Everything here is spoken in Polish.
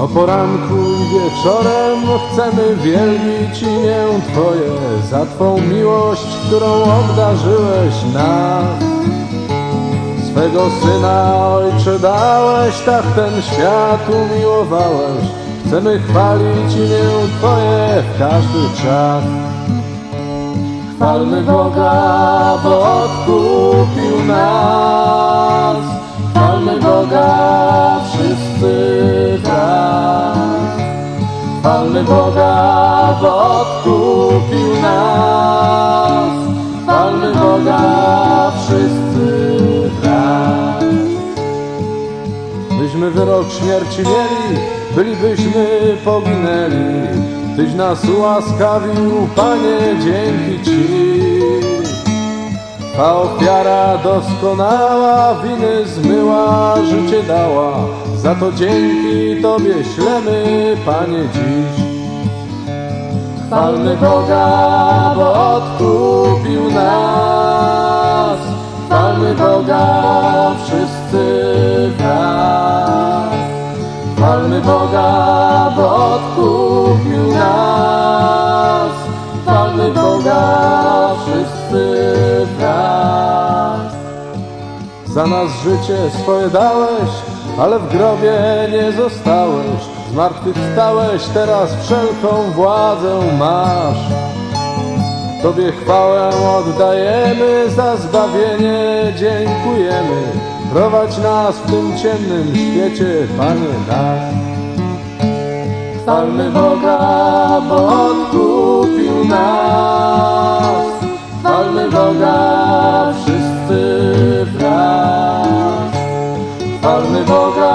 O poranku i wieczorem chcemy wielbić imię Twoje za Twą miłość, którą obdarzyłeś nas. Swego Syna, Ojcze, dałeś, tak ten świat umiłowałeś. Chcemy chwalić imię Twoje w każdy czas. Chwalmy Boga, bo odkupił nas. Boga, bo odkupił nas. Chwalmy Boga wszyscy wraz. Byśmy wyrok śmierci mieli, bylibyśmy poginęli. Tyś nas ułaskawił, Panie, dzięki Ci. Ta ofiara doskonała winy zmyła, życie dała. Za to dzięki Tobie ślemy, Panie, dziś. Chwalmy Boga, bo odkupił nas. Chwalmy Boga wszyscy wraz. Chwalmy Boga, bo odkupił nas. Chwalmy Boga wszyscy wraz. Za nas życie swoje dałeś, ale w grobie nie zostałeś. Zmartwychwstałeś, teraz wszelką władzę masz. Tobie chwałę oddajemy, za zbawienie dziękujemy. Prowadź nas w tym ciemnym świecie, Panie nasz. Chwalmy Boga, bo odkupił nas. Câu